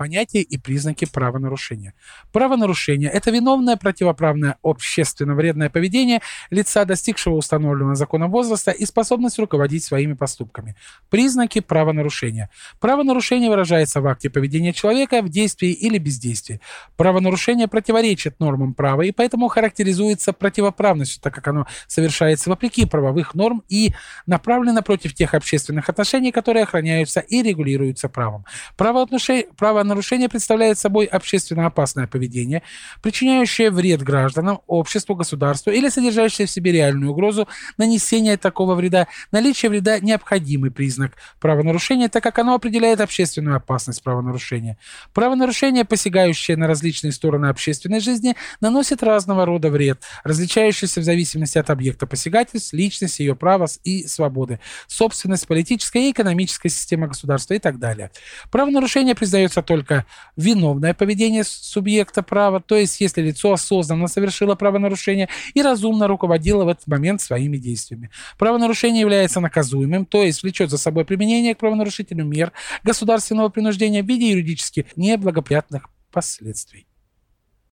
Понятие и признаки правонарушения. Правонарушение – это виновное противоправное общественно вредное поведение лица, достигшего установленного законом возраста и способность руководить своими поступками. Признаки правонарушения. Правонарушение выражается в акте поведения человека в действии или бездействии. Правонарушение противоречит нормам права и поэтому характеризуется противоправностью, так как оно совершается вопреки правовых норм и направлено против тех общественных отношений, которые охраняются и регулируются правом. Правоотношение, правонарушение представляет собой общественно опасное поведение, причиняющее вред гражданам, обществу, государству или содержащее в себе реальную угрозу нанесения такого вреда. Наличие вреда – необходимый признак правонарушения, так как оно определяет общественную опасность правонарушения. Правонарушение, посягающее на различные стороны общественной жизни, наносит разного рода вред, различающийся в зависимости от объекта посягательств, личности, ее права и свободы, собственность, политическая и экономическая система государства и так далее. Правонарушение признается только виновное поведение субъекта права, то есть если лицо осознанно совершило правонарушение и разумно руководило в этот момент своими действиями. Правонарушение является наказуемым, то есть влечет за собой применение к правонарушителю мер государственного принуждения в виде юридически неблагоприятных последствий.